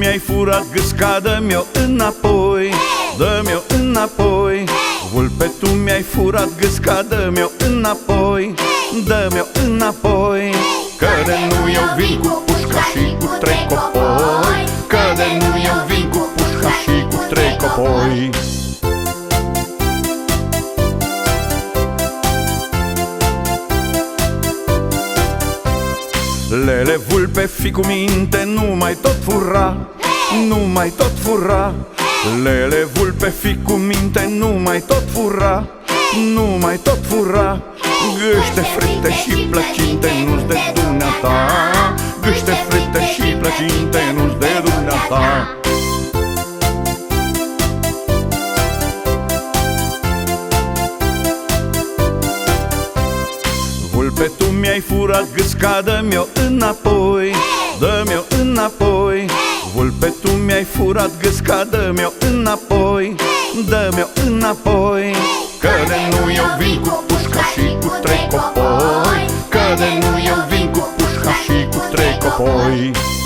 mi-ai furat gâsca, dă-mi-o înapoi Dă-mi-o înapoi. Vulpe, tu mi-ai furat gâsca, dă-mi-o înapoi Dă-mi-o înapoi. Că de nu eu vin cu pușca și cu trei copoi. Că de nu eu vin cu pușca și cu trei copoi Lele vulpe fi cu minte, nu mai tot fura. Nu mai tot fura. Lele vulpe fi cu minte, nu mai tot fura. Nu mai tot fura. Gâște frite și plăcinte, nu-ți de dumneata. Gâște frite și plăcinte, nu-ți de dumneata Pe tu mi-ai furat gâsca, dă-mi-o înapoi Dă-mi-o înapoi. Vulpe, tu mi-ai furat gâsca, dă-mi-o înapoi Dă-mi-o înapoi. Că de nu eu vin cu pușca și cu trei copoi Că de nu eu vin cu pușca și cu trei copoi.